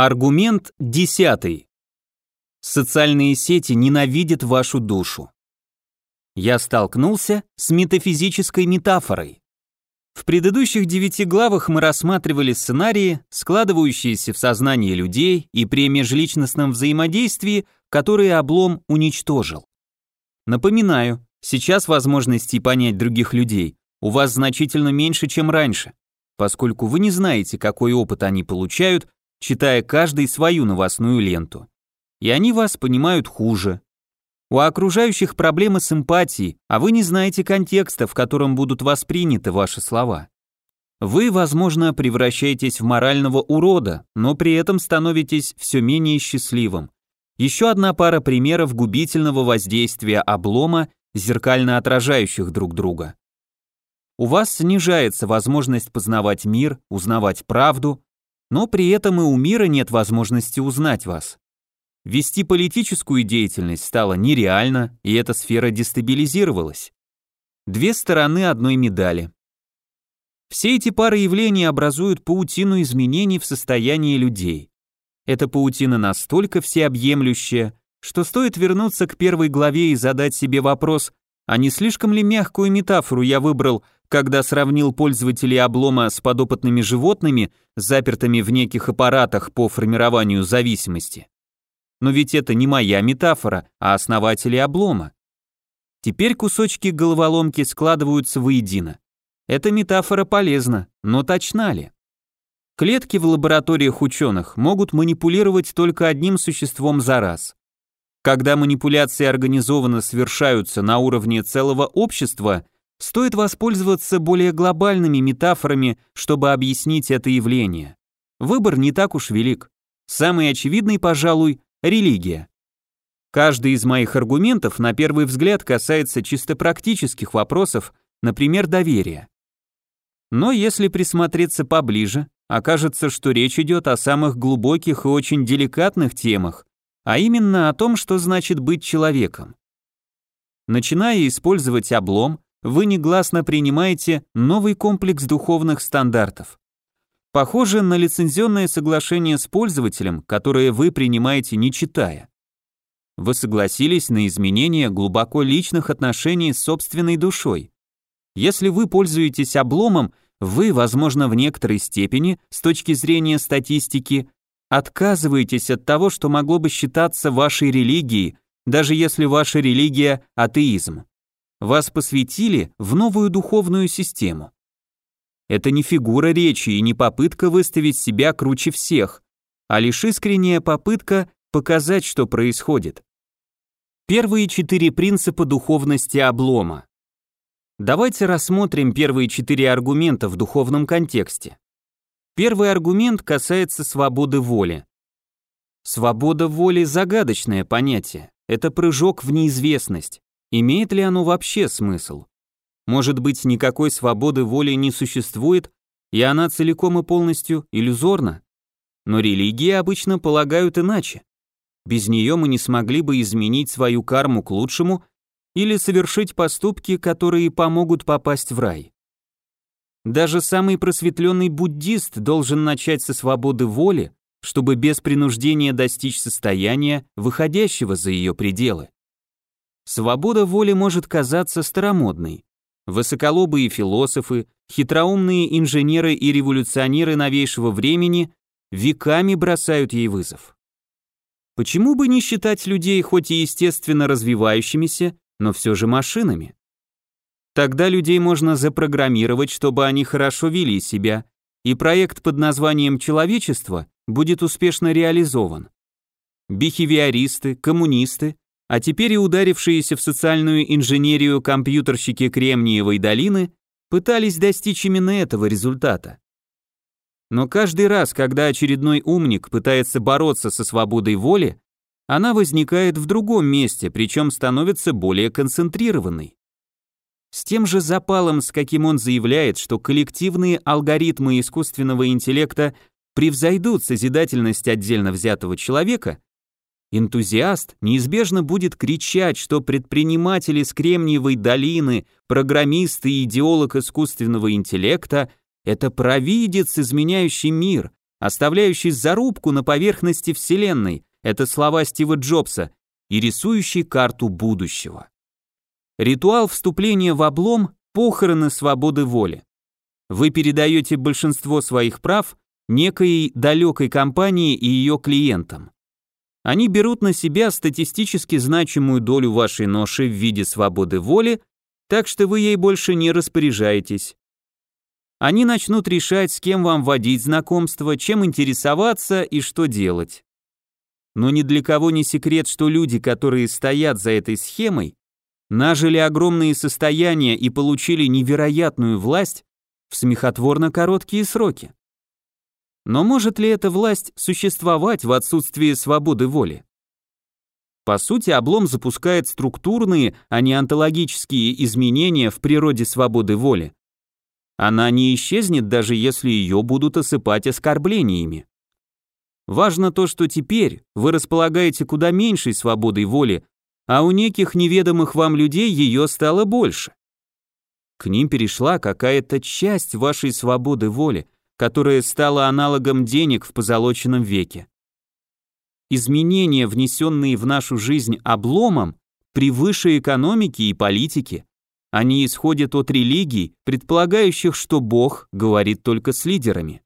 Аргумент десятый. Социальные сети ненавидят вашу душу. Я столкнулся с метафизической метафорой. В предыдущих девяти главах мы рассматривали сценарии, складывающиеся в сознании людей и при межличностном взаимодействии, которые облом уничтожил. Напоминаю, сейчас возможностей понять других людей у вас значительно меньше, чем раньше, поскольку вы не знаете, какой опыт они получают читая каждый свою новостную ленту. И они вас понимают хуже. У окружающих проблемы с эмпатией, а вы не знаете контекста, в котором будут восприняты ваши слова. Вы, возможно, превращаетесь в морального урода, но при этом становитесь все менее счастливым. Еще одна пара примеров губительного воздействия облома, зеркально отражающих друг друга. У вас снижается возможность познавать мир, узнавать правду, но при этом и у мира нет возможности узнать вас. Вести политическую деятельность стало нереально, и эта сфера дестабилизировалась. Две стороны одной медали. Все эти пары явлений образуют паутину изменений в состоянии людей. Эта паутина настолько всеобъемлющая, что стоит вернуться к первой главе и задать себе вопрос, а не слишком ли мягкую метафору я выбрал – когда сравнил пользователей облома с подопытными животными, запертыми в неких аппаратах по формированию зависимости. Но ведь это не моя метафора, а основатели облома. Теперь кусочки головоломки складываются воедино. Эта метафора полезна, но точна ли? Клетки в лабораториях ученых могут манипулировать только одним существом за раз. Когда манипуляции организованно совершаются на уровне целого общества – Стоит воспользоваться более глобальными метафорами, чтобы объяснить это явление. Выбор не так уж велик. Самый очевидный, пожалуй, религия. Каждый из моих аргументов на первый взгляд касается чисто практических вопросов, например, доверия. Но если присмотреться поближе, окажется, что речь идет о самых глубоких и очень деликатных темах, а именно о том, что значит быть человеком. Начиная использовать облом, вы негласно принимаете новый комплекс духовных стандартов. Похоже на лицензионное соглашение с пользователем, которое вы принимаете не читая. Вы согласились на изменение глубоко личных отношений с собственной душой. Если вы пользуетесь обломом, вы, возможно, в некоторой степени, с точки зрения статистики, отказываетесь от того, что могло бы считаться вашей религией, даже если ваша религия – атеизм. Вас посвятили в новую духовную систему. Это не фигура речи и не попытка выставить себя круче всех, а лишь искренняя попытка показать, что происходит. Первые четыре принципа духовности облома. Давайте рассмотрим первые четыре аргумента в духовном контексте. Первый аргумент касается свободы воли. Свобода воли – загадочное понятие. Это прыжок в неизвестность. Имеет ли оно вообще смысл? Может быть, никакой свободы воли не существует, и она целиком и полностью иллюзорна? Но религии обычно полагают иначе. Без нее мы не смогли бы изменить свою карму к лучшему или совершить поступки, которые помогут попасть в рай. Даже самый просветленный буддист должен начать со свободы воли, чтобы без принуждения достичь состояния, выходящего за ее пределы. Свобода воли может казаться старомодной. Высоколобые философы, хитроумные инженеры и революционеры новейшего времени веками бросают ей вызов. Почему бы не считать людей хоть и естественно развивающимися, но все же машинами? Тогда людей можно запрограммировать, чтобы они хорошо вели себя, и проект под названием «Человечество» будет успешно реализован. Бихевиористы, коммунисты а теперь и ударившиеся в социальную инженерию компьютерщики Кремниевой долины пытались достичь именно этого результата. Но каждый раз, когда очередной умник пытается бороться со свободой воли, она возникает в другом месте, причем становится более концентрированной. С тем же запалом, с каким он заявляет, что коллективные алгоритмы искусственного интеллекта превзойдут созидательность отдельно взятого человека, Энтузиаст неизбежно будет кричать, что предприниматели с Кремниевой долины, программисты и идеолог искусственного интеллекта – это провидец, изменяющий мир, оставляющий зарубку на поверхности Вселенной, это слова Стива Джобса, и рисующий карту будущего. Ритуал вступления в облом – похороны свободы воли. Вы передаете большинство своих прав некой далекой компании и ее клиентам. Они берут на себя статистически значимую долю вашей ноши в виде свободы воли, так что вы ей больше не распоряжаетесь. Они начнут решать, с кем вам водить знакомство, чем интересоваться и что делать. Но ни для кого не секрет, что люди, которые стоят за этой схемой, нажили огромные состояния и получили невероятную власть в смехотворно короткие сроки. Но может ли эта власть существовать в отсутствии свободы воли? По сути, облом запускает структурные, а не онтологические изменения в природе свободы воли. Она не исчезнет, даже если ее будут осыпать оскорблениями. Важно то, что теперь вы располагаете куда меньшей свободой воли, а у неких неведомых вам людей ее стало больше. К ним перешла какая-то часть вашей свободы воли, которая стала аналогом денег в позолоченном веке. Изменения, внесенные в нашу жизнь обломом, превыше экономики и политики. Они исходят от религий, предполагающих, что Бог говорит только с лидерами.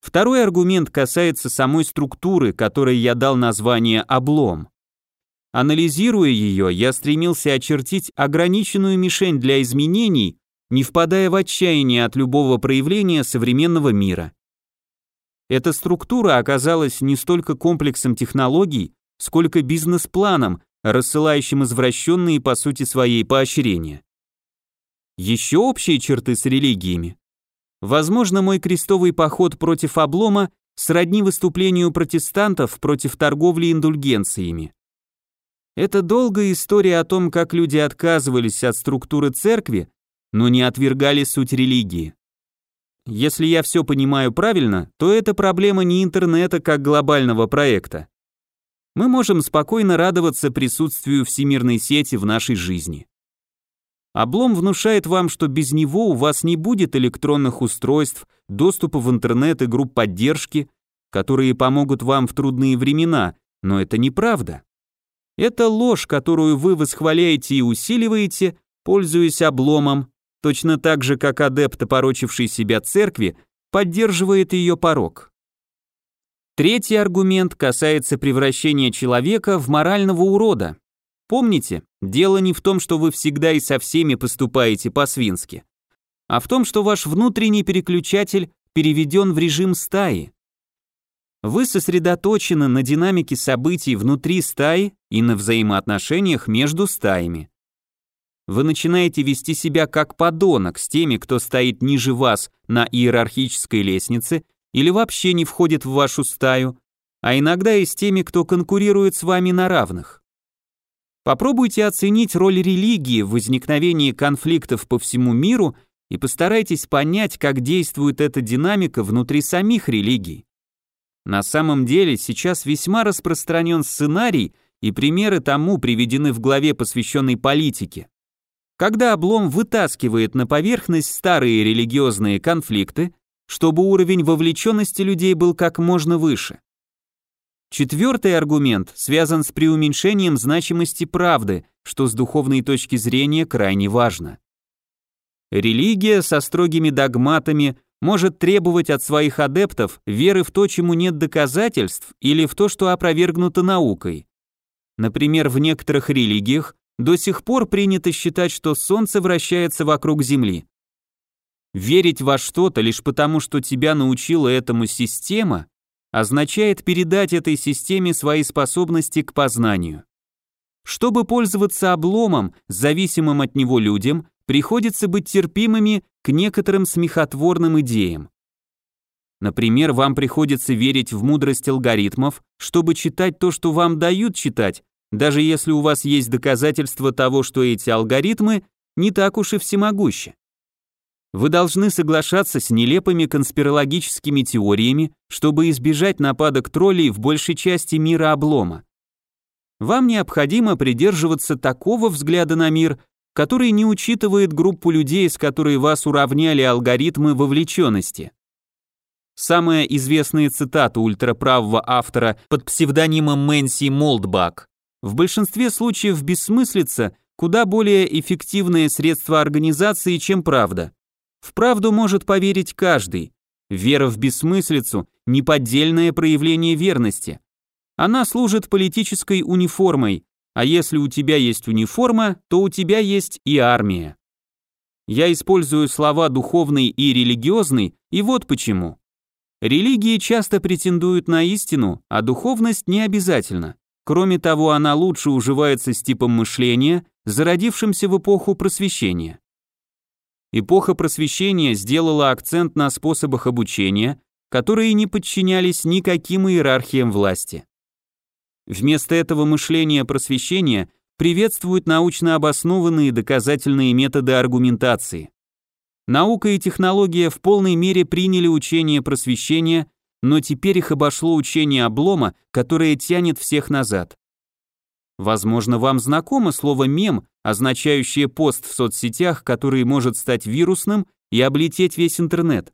Второй аргумент касается самой структуры, которой я дал название «облом». Анализируя ее, я стремился очертить ограниченную мишень для изменений, не впадая в отчаяние от любого проявления современного мира. Эта структура оказалась не столько комплексом технологий, сколько бизнес-планом, рассылающим извращенные по сути своей поощрения. Еще общие черты с религиями. Возможно, мой крестовый поход против облома сродни выступлению протестантов против торговли индульгенциями. Это долгая история о том, как люди отказывались от структуры церкви но не отвергали суть религии. Если я все понимаю правильно, то это проблема не интернета как глобального проекта. Мы можем спокойно радоваться присутствию всемирной сети в нашей жизни. Облом внушает вам, что без него у вас не будет электронных устройств, доступа в интернет и групп поддержки, которые помогут вам в трудные времена, но это неправда. Это ложь, которую вы восхваляете и усиливаете, пользуясь обломом, точно так же, как адепт, опорочивший себя церкви, поддерживает ее порог. Третий аргумент касается превращения человека в морального урода. Помните, дело не в том, что вы всегда и со всеми поступаете по-свински, а в том, что ваш внутренний переключатель переведен в режим стаи. Вы сосредоточены на динамике событий внутри стаи и на взаимоотношениях между стаями. Вы начинаете вести себя как подонок с теми, кто стоит ниже вас на иерархической лестнице или вообще не входит в вашу стаю, а иногда и с теми, кто конкурирует с вами на равных. Попробуйте оценить роль религии в возникновении конфликтов по всему миру и постарайтесь понять, как действует эта динамика внутри самих религий. На самом деле сейчас весьма распространен сценарий, и примеры тому приведены в главе, посвященной политике когда облом вытаскивает на поверхность старые религиозные конфликты, чтобы уровень вовлеченности людей был как можно выше. Четвертый аргумент связан с преуменьшением значимости правды, что с духовной точки зрения крайне важно. Религия со строгими догматами может требовать от своих адептов веры в то, чему нет доказательств, или в то, что опровергнуто наукой. Например, в некоторых религиях до сих пор принято считать, что Солнце вращается вокруг Земли. Верить во что-то лишь потому, что тебя научила этому система, означает передать этой системе свои способности к познанию. Чтобы пользоваться обломом, зависимым от него людям, приходится быть терпимыми к некоторым смехотворным идеям. Например, вам приходится верить в мудрость алгоритмов, чтобы читать то, что вам дают читать, даже если у вас есть доказательства того, что эти алгоритмы не так уж и всемогущи. Вы должны соглашаться с нелепыми конспирологическими теориями, чтобы избежать нападок троллей в большей части мира облома. Вам необходимо придерживаться такого взгляда на мир, который не учитывает группу людей, с которой вас уравняли алгоритмы вовлеченности. Самая известная цитата ультраправого автора под псевдонимом Мэнси Молдбак. В большинстве случаев бессмыслица куда более эффективное средство организации, чем правда. В правду может поверить каждый. Вера в бессмыслицу – неподдельное проявление верности. Она служит политической униформой, а если у тебя есть униформа, то у тебя есть и армия. Я использую слова духовный и религиозный, и вот почему. Религии часто претендуют на истину, а духовность не обязательно. Кроме того, она лучше уживается с типом мышления, зародившимся в эпоху просвещения. Эпоха просвещения сделала акцент на способах обучения, которые не подчинялись никаким иерархиям власти. Вместо этого мышления просвещения приветствуют научно обоснованные доказательные методы аргументации. Наука и технология в полной мере приняли учение просвещения, но теперь их обошло учение облома, которое тянет всех назад. Возможно, вам знакомо слово «мем», означающее пост в соцсетях, который может стать вирусным и облететь весь интернет.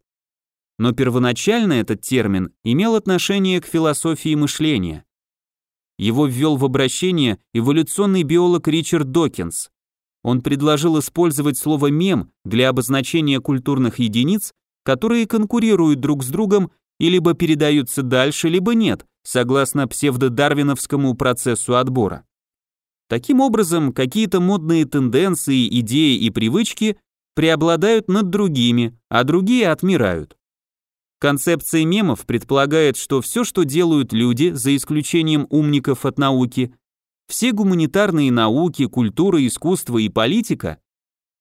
Но первоначально этот термин имел отношение к философии мышления. Его ввел в обращение эволюционный биолог Ричард Докинс. Он предложил использовать слово «мем» для обозначения культурных единиц, которые конкурируют друг с другом и либо передаются дальше, либо нет, согласно псевдодарвиновскому процессу отбора. Таким образом, какие-то модные тенденции, идеи и привычки преобладают над другими, а другие отмирают. Концепция мемов предполагает, что все, что делают люди, за исключением умников от науки, все гуманитарные науки, культура, искусство и политика,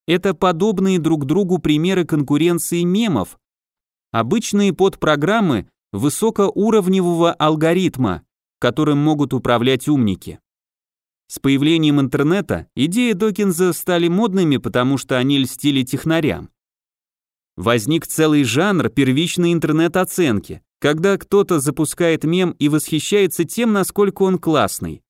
это подобные друг другу примеры конкуренции мемов, обычные подпрограммы высокоуровневого алгоритма, которым могут управлять умники. С появлением интернета идеи Докинза стали модными, потому что они льстили технарям. Возник целый жанр первичной интернет-оценки, когда кто-то запускает мем и восхищается тем, насколько он классный.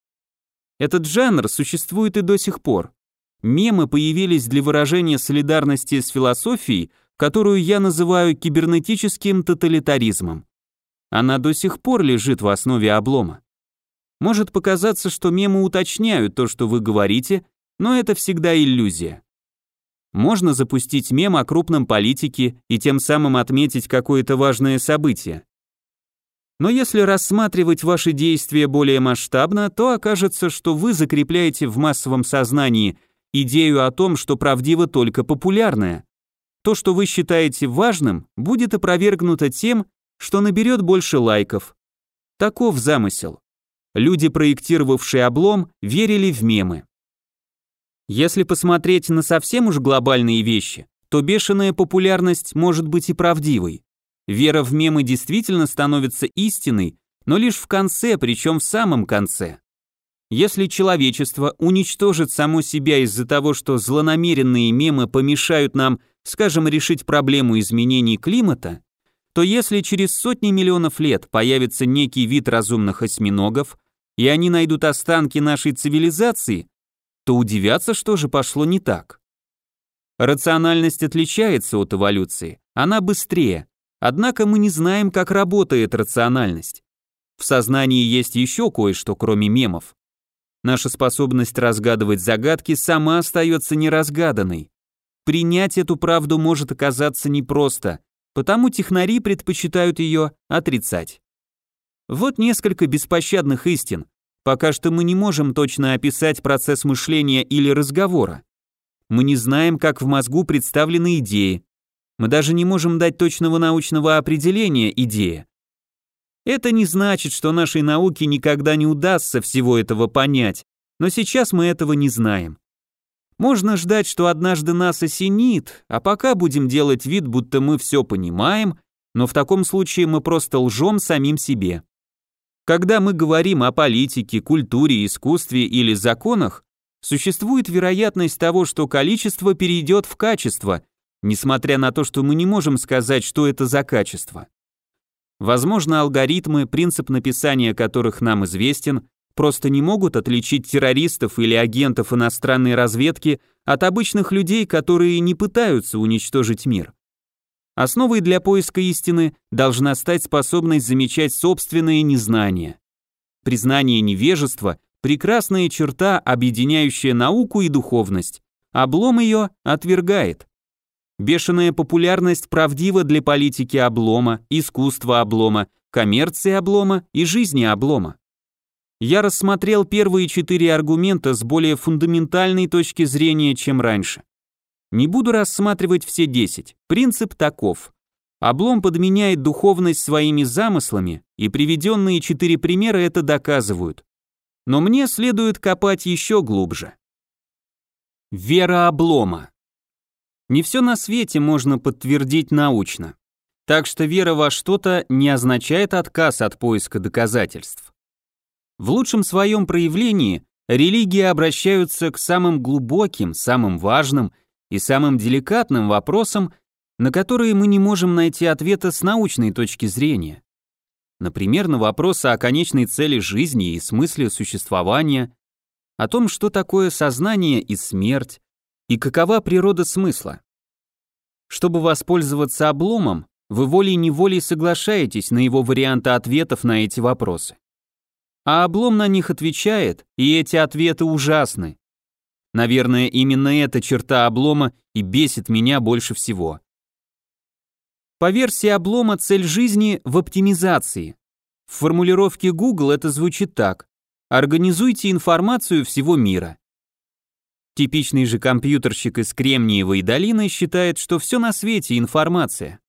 Этот жанр существует и до сих пор. Мемы появились для выражения солидарности с философией, которую я называю кибернетическим тоталитаризмом. Она до сих пор лежит в основе облома. Может показаться, что мемы уточняют то, что вы говорите, но это всегда иллюзия. Можно запустить мем о крупном политике и тем самым отметить какое-то важное событие. Но если рассматривать ваши действия более масштабно, то окажется, что вы закрепляете в массовом сознании идею о том, что правдиво только популярное. То, что вы считаете важным, будет опровергнуто тем, что наберет больше лайков. Таков замысел. Люди, проектировавшие облом, верили в мемы. Если посмотреть на совсем уж глобальные вещи, то бешеная популярность может быть и правдивой. Вера в мемы действительно становится истиной, но лишь в конце, причем в самом конце. Если человечество уничтожит само себя из-за того, что злонамеренные мемы помешают нам, скажем, решить проблему изменений климата, то если через сотни миллионов лет появится некий вид разумных осьминогов, и они найдут останки нашей цивилизации, то удивятся, что же пошло не так. Рациональность отличается от эволюции, она быстрее, однако мы не знаем, как работает рациональность. В сознании есть еще кое-что, кроме мемов. Наша способность разгадывать загадки сама остается неразгаданной. Принять эту правду может оказаться непросто, потому технари предпочитают ее отрицать. Вот несколько беспощадных истин. Пока что мы не можем точно описать процесс мышления или разговора. Мы не знаем, как в мозгу представлены идеи. Мы даже не можем дать точного научного определения идеи. Это не значит, что нашей науке никогда не удастся всего этого понять, но сейчас мы этого не знаем. Можно ждать, что однажды нас осенит, а пока будем делать вид, будто мы все понимаем, но в таком случае мы просто лжем самим себе. Когда мы говорим о политике, культуре, искусстве или законах, существует вероятность того, что количество перейдет в качество, несмотря на то, что мы не можем сказать, что это за качество. Возможно, алгоритмы, принцип написания которых нам известен, просто не могут отличить террористов или агентов иностранной разведки от обычных людей, которые не пытаются уничтожить мир. основой для поиска истины должна стать способность замечать собственное незнание. Признание невежества – прекрасная черта, объединяющая науку и духовность. Облом ее отвергает. Бешеная популярность правдива для политики облома, искусства облома, коммерции облома и жизни облома. Я рассмотрел первые четыре аргумента с более фундаментальной точки зрения, чем раньше. Не буду рассматривать все десять. Принцип таков. Облом подменяет духовность своими замыслами, и приведенные четыре примера это доказывают. Но мне следует копать еще глубже. Вера облома. Не все на свете можно подтвердить научно. Так что вера во что-то не означает отказ от поиска доказательств. В лучшем своем проявлении религии обращаются к самым глубоким, самым важным и самым деликатным вопросам, на которые мы не можем найти ответа с научной точки зрения. Например, на вопросы о конечной цели жизни и смысле существования, о том, что такое сознание и смерть, и какова природа смысла. Чтобы воспользоваться обломом, вы волей-неволей соглашаетесь на его варианты ответов на эти вопросы. А облом на них отвечает, и эти ответы ужасны. Наверное, именно эта черта облома и бесит меня больше всего. По версии облома цель жизни в оптимизации. В формулировке Google это звучит так. Организуйте информацию всего мира. Типичный же компьютерщик из Кремниевой долины считает, что все на свете информация.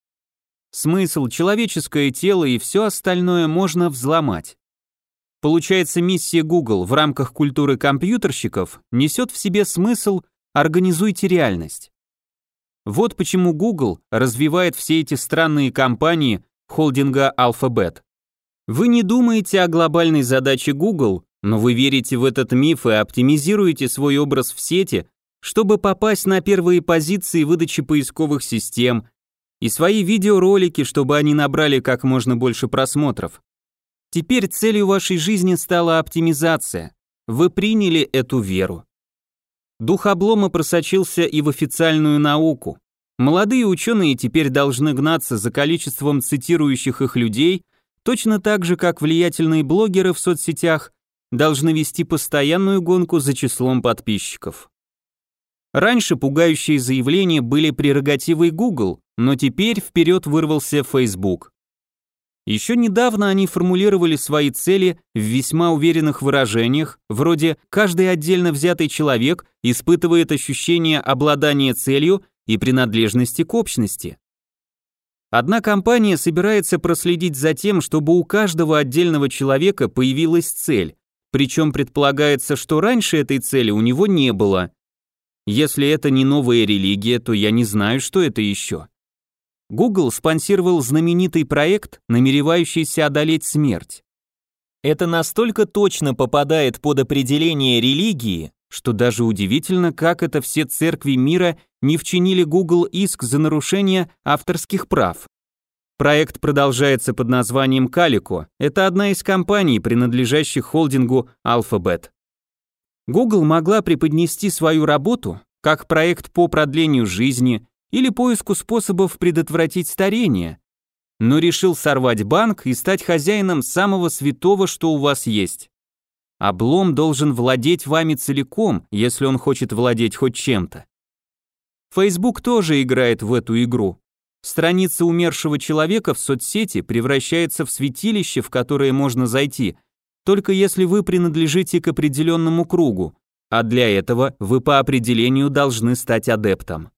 Смысл, человеческое тело и все остальное можно взломать. Получается, миссия Google в рамках культуры компьютерщиков несет в себе смысл «организуйте реальность». Вот почему Google развивает все эти странные компании холдинга Alphabet. Вы не думаете о глобальной задаче Google, но вы верите в этот миф и оптимизируете свой образ в сети, чтобы попасть на первые позиции выдачи поисковых систем и свои видеоролики, чтобы они набрали как можно больше просмотров. Теперь целью вашей жизни стала оптимизация. Вы приняли эту веру. Дух облома просочился и в официальную науку. Молодые ученые теперь должны гнаться за количеством цитирующих их людей, точно так же, как влиятельные блогеры в соцсетях должны вести постоянную гонку за числом подписчиков. Раньше пугающие заявления были прерогативой Google, но теперь вперед вырвался Facebook. Еще недавно они формулировали свои цели в весьма уверенных выражениях, вроде «каждый отдельно взятый человек испытывает ощущение обладания целью и принадлежности к общности». Одна компания собирается проследить за тем, чтобы у каждого отдельного человека появилась цель, причем предполагается, что раньше этой цели у него не было. Если это не новая религия, то я не знаю, что это еще. Google спонсировал знаменитый проект, намеревающийся одолеть смерть. Это настолько точно попадает под определение религии, что даже удивительно, как это все церкви мира не вчинили Google иск за нарушение авторских прав. Проект продолжается под названием Calico. Это одна из компаний, принадлежащих холдингу Alphabet. Google могла преподнести свою работу как проект по продлению жизни, или поиску способов предотвратить старение, но решил сорвать банк и стать хозяином самого святого, что у вас есть. Облом должен владеть вами целиком, если он хочет владеть хоть чем-то. Facebook тоже играет в эту игру. Страница умершего человека в соцсети превращается в святилище, в которое можно зайти, только если вы принадлежите к определенному кругу, а для этого вы по определению должны стать адептом.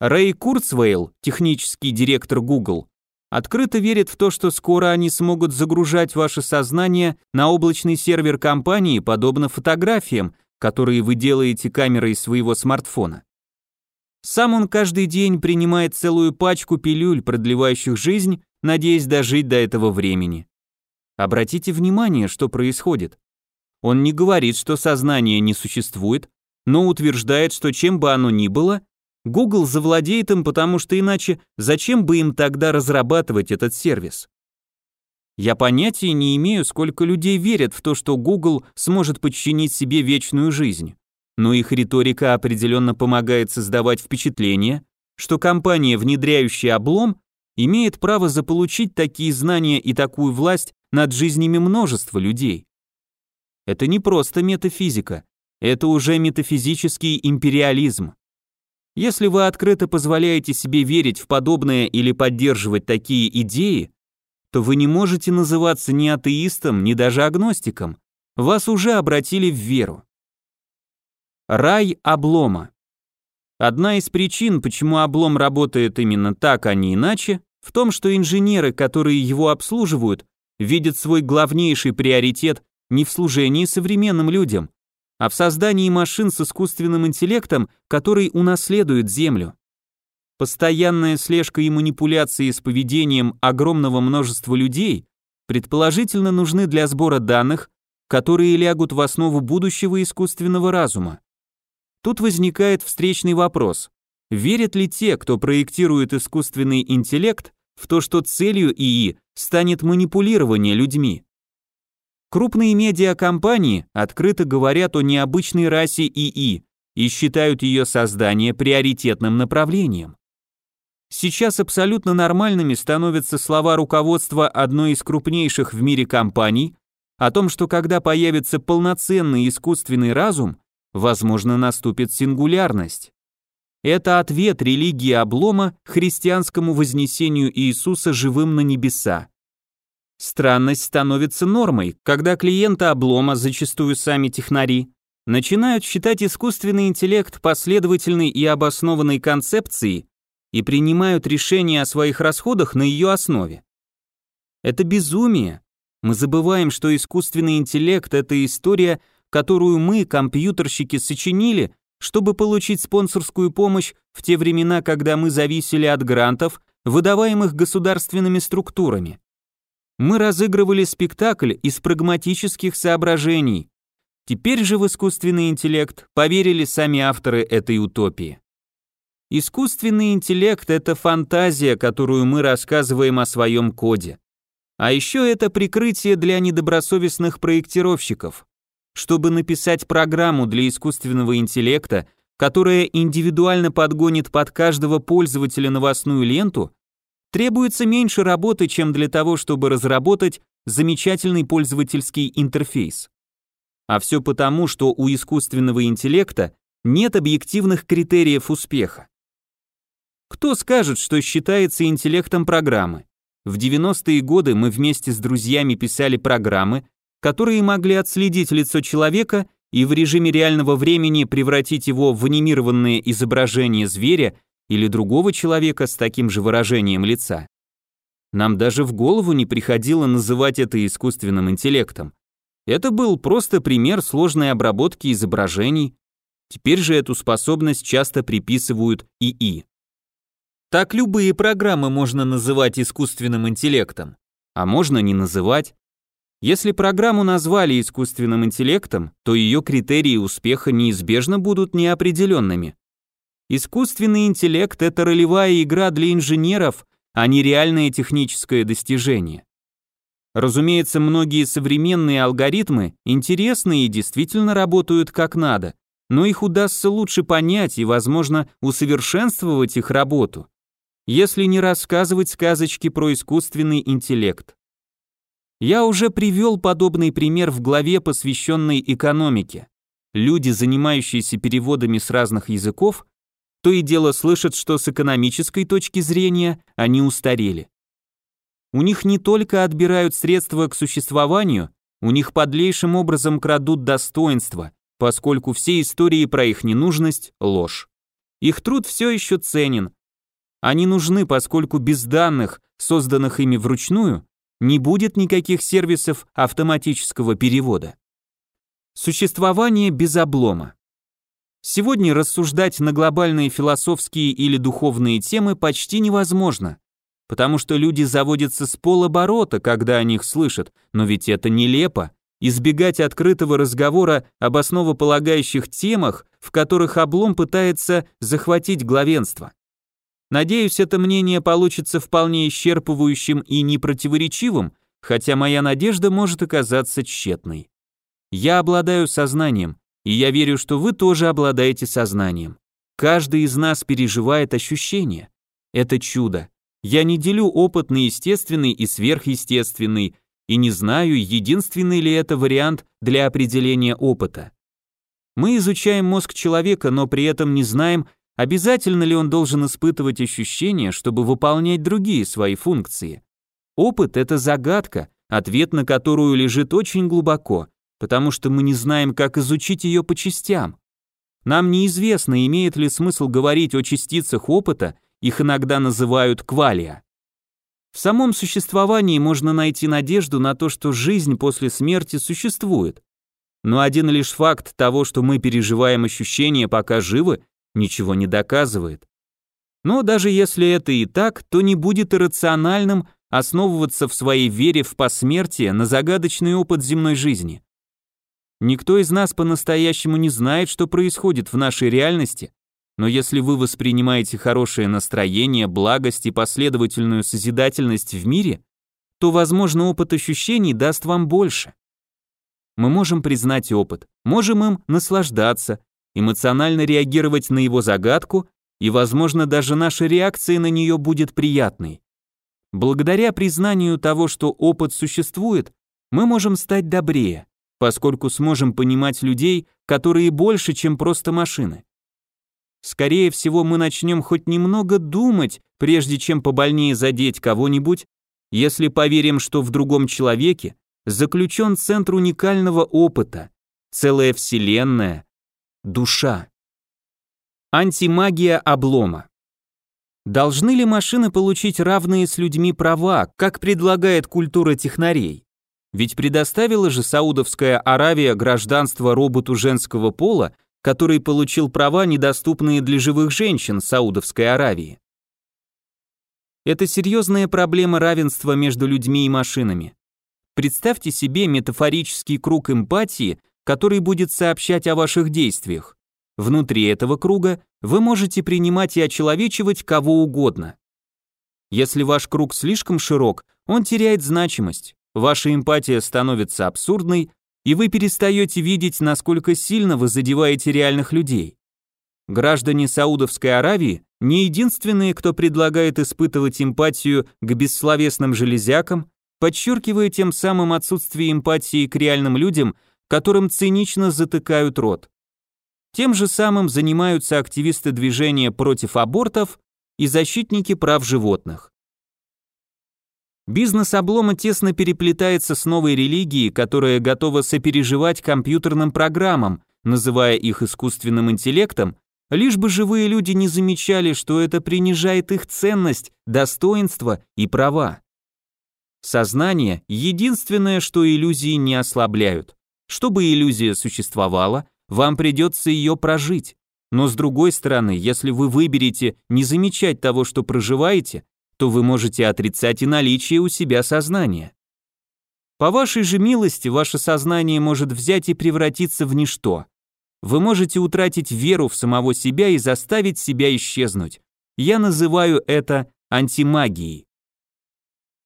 Рэй Курцвейл, технический директор Google, открыто верит в то, что скоро они смогут загружать ваше сознание на облачный сервер компании, подобно фотографиям, которые вы делаете камерой своего смартфона. Сам он каждый день принимает целую пачку пилюль, продлевающих жизнь, надеясь дожить до этого времени. Обратите внимание, что происходит. Он не говорит, что сознание не существует, но утверждает, что чем бы оно ни было, Google завладеет им, потому что иначе зачем бы им тогда разрабатывать этот сервис? Я понятия не имею, сколько людей верят в то, что Google сможет подчинить себе вечную жизнь, но их риторика определенно помогает создавать впечатление, что компания, внедряющая облом, имеет право заполучить такие знания и такую власть над жизнями множества людей. Это не просто метафизика, это уже метафизический империализм. Если вы открыто позволяете себе верить в подобное или поддерживать такие идеи, то вы не можете называться ни атеистом, ни даже агностиком. Вас уже обратили в веру. Рай облома. Одна из причин, почему облом работает именно так, а не иначе, в том, что инженеры, которые его обслуживают, видят свой главнейший приоритет не в служении современным людям, а в создании машин с искусственным интеллектом, который унаследует Землю. Постоянная слежка и манипуляции с поведением огромного множества людей предположительно нужны для сбора данных, которые лягут в основу будущего искусственного разума. Тут возникает встречный вопрос. Верят ли те, кто проектирует искусственный интеллект, в то, что целью ИИ станет манипулирование людьми? Крупные медиакомпании открыто говорят о необычной расе ИИ и считают ее создание приоритетным направлением. Сейчас абсолютно нормальными становятся слова руководства одной из крупнейших в мире компаний о том, что когда появится полноценный искусственный разум, возможно, наступит сингулярность. Это ответ религии облома христианскому вознесению Иисуса живым на небеса. Странность становится нормой, когда клиенты облома, зачастую сами технари, начинают считать искусственный интеллект последовательной и обоснованной концепцией и принимают решения о своих расходах на ее основе. Это безумие. Мы забываем, что искусственный интеллект — это история, которую мы, компьютерщики, сочинили, чтобы получить спонсорскую помощь в те времена, когда мы зависели от грантов, выдаваемых государственными структурами. Мы разыгрывали спектакль из прагматических соображений. Теперь же в искусственный интеллект поверили сами авторы этой утопии. Искусственный интеллект — это фантазия, которую мы рассказываем о своем коде. А еще это прикрытие для недобросовестных проектировщиков. Чтобы написать программу для искусственного интеллекта, которая индивидуально подгонит под каждого пользователя новостную ленту, требуется меньше работы, чем для того, чтобы разработать замечательный пользовательский интерфейс. А все потому, что у искусственного интеллекта нет объективных критериев успеха. Кто скажет, что считается интеллектом программы? В 90-е годы мы вместе с друзьями писали программы, которые могли отследить лицо человека и в режиме реального времени превратить его в анимированное изображение зверя или другого человека с таким же выражением лица. Нам даже в голову не приходило называть это искусственным интеллектом. Это был просто пример сложной обработки изображений. Теперь же эту способность часто приписывают ИИ. Так любые программы можно называть искусственным интеллектом, а можно не называть. Если программу назвали искусственным интеллектом, то ее критерии успеха неизбежно будут неопределенными. Искусственный интеллект – это ролевая игра для инженеров, а не реальное техническое достижение. Разумеется, многие современные алгоритмы интересны и действительно работают как надо, но их удастся лучше понять и, возможно, усовершенствовать их работу, если не рассказывать сказочки про искусственный интеллект. Я уже привел подобный пример в главе, посвященной экономике. Люди, занимающиеся переводами с разных языков, то и дело слышат, что с экономической точки зрения они устарели. У них не только отбирают средства к существованию, у них подлейшим образом крадут достоинство, поскольку все истории про их ненужность – ложь. Их труд все еще ценен. Они нужны, поскольку без данных, созданных ими вручную, не будет никаких сервисов автоматического перевода. Существование без облома. Сегодня рассуждать на глобальные философские или духовные темы почти невозможно, потому что люди заводятся с полоборота, когда о них слышат, но ведь это нелепо. Избегать открытого разговора об основополагающих темах, в которых облом пытается захватить главенство. Надеюсь, это мнение получится вполне исчерпывающим и непротиворечивым, хотя моя надежда может оказаться тщетной. Я обладаю сознанием, и я верю, что вы тоже обладаете сознанием. Каждый из нас переживает ощущение. Это чудо. Я не делю опыт на естественный и сверхъестественный, и не знаю, единственный ли это вариант для определения опыта. Мы изучаем мозг человека, но при этом не знаем, обязательно ли он должен испытывать ощущения, чтобы выполнять другие свои функции. Опыт — это загадка, ответ на которую лежит очень глубоко, потому что мы не знаем, как изучить ее по частям. Нам неизвестно, имеет ли смысл говорить о частицах опыта, их иногда называют квалия. В самом существовании можно найти надежду на то, что жизнь после смерти существует. Но один лишь факт того, что мы переживаем ощущения, пока живы, ничего не доказывает. Но даже если это и так, то не будет иррациональным основываться в своей вере в посмертие на загадочный опыт земной жизни. Никто из нас по-настоящему не знает, что происходит в нашей реальности, но если вы воспринимаете хорошее настроение, благость и последовательную созидательность в мире, то, возможно, опыт ощущений даст вам больше. Мы можем признать опыт, можем им наслаждаться, эмоционально реагировать на его загадку, и, возможно, даже наша реакция на нее будет приятной. Благодаря признанию того, что опыт существует, мы можем стать добрее, поскольку сможем понимать людей, которые больше, чем просто машины. Скорее всего, мы начнем хоть немного думать, прежде чем побольнее задеть кого-нибудь, если поверим, что в другом человеке заключен центр уникального опыта, целая вселенная, душа. Антимагия облома. Должны ли машины получить равные с людьми права, как предлагает культура технарей? Ведь предоставила же Саудовская Аравия гражданство роботу женского пола, который получил права, недоступные для живых женщин Саудовской Аравии. Это серьезная проблема равенства между людьми и машинами. Представьте себе метафорический круг эмпатии, который будет сообщать о ваших действиях. Внутри этого круга вы можете принимать и очеловечивать кого угодно. Если ваш круг слишком широк, он теряет значимость, ваша эмпатия становится абсурдной, и вы перестаете видеть, насколько сильно вы задеваете реальных людей. Граждане Саудовской Аравии не единственные, кто предлагает испытывать эмпатию к бессловесным железякам, подчеркивая тем самым отсутствие эмпатии к реальным людям, которым цинично затыкают рот. Тем же самым занимаются активисты движения против абортов и защитники прав животных. Бизнес облома тесно переплетается с новой религией, которая готова сопереживать компьютерным программам, называя их искусственным интеллектом, лишь бы живые люди не замечали, что это принижает их ценность, достоинство и права. Сознание – единственное, что иллюзии не ослабляют. Чтобы иллюзия существовала, вам придется ее прожить. Но с другой стороны, если вы выберете не замечать того, что проживаете, то вы можете отрицать и наличие у себя сознания. По вашей же милости, ваше сознание может взять и превратиться в ничто. Вы можете утратить веру в самого себя и заставить себя исчезнуть. Я называю это антимагией.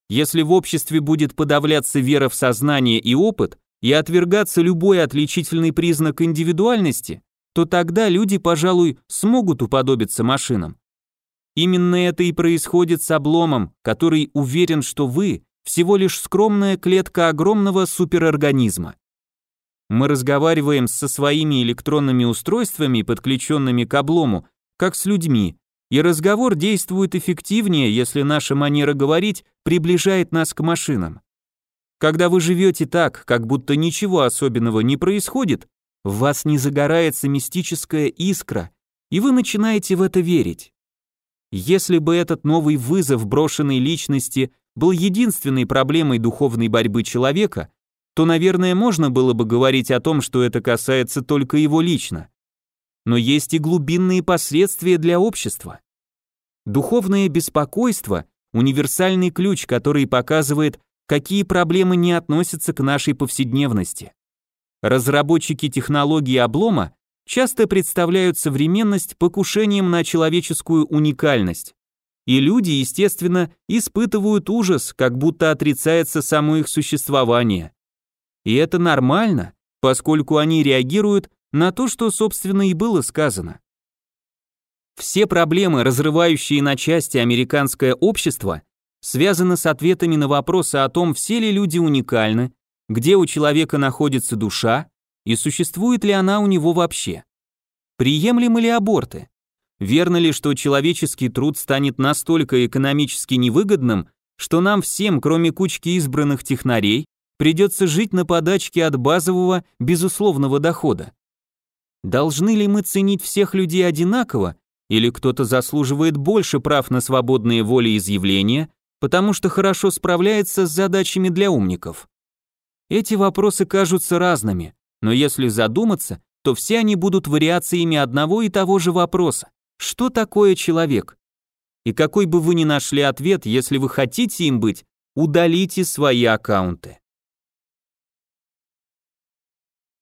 Если в обществе будет подавляться вера в сознание и опыт, и отвергаться любой отличительный признак индивидуальности, то тогда люди, пожалуй, смогут уподобиться машинам. Именно это и происходит с обломом, который уверен, что вы всего лишь скромная клетка огромного суперорганизма. Мы разговариваем со своими электронными устройствами, подключенными к облому, как с людьми, и разговор действует эффективнее, если наша манера говорить приближает нас к машинам. Когда вы живете так, как будто ничего особенного не происходит, в вас не загорается мистическая искра, и вы начинаете в это верить. Если бы этот новый вызов брошенной личности был единственной проблемой духовной борьбы человека, то, наверное, можно было бы говорить о том, что это касается только его лично. Но есть и глубинные последствия для общества. Духовное беспокойство – универсальный ключ, который показывает, какие проблемы не относятся к нашей повседневности. Разработчики технологии облома часто представляют современность покушением на человеческую уникальность. И люди, естественно, испытывают ужас, как будто отрицается само их существование. И это нормально, поскольку они реагируют на то, что, собственно, и было сказано. Все проблемы, разрывающие на части американское общество, связаны с ответами на вопросы о том, все ли люди уникальны, где у человека находится душа и существует ли она у него вообще. Приемлемы ли аборты? Верно ли, что человеческий труд станет настолько экономически невыгодным, что нам всем, кроме кучки избранных технарей, придется жить на подачке от базового, безусловного дохода? Должны ли мы ценить всех людей одинаково, или кто-то заслуживает больше прав на свободные волеизъявления, потому что хорошо справляется с задачами для умников? Эти вопросы кажутся разными, но если задуматься, то все они будут вариациями одного и того же вопроса. Что такое человек? И какой бы вы ни нашли ответ, если вы хотите им быть, удалите свои аккаунты.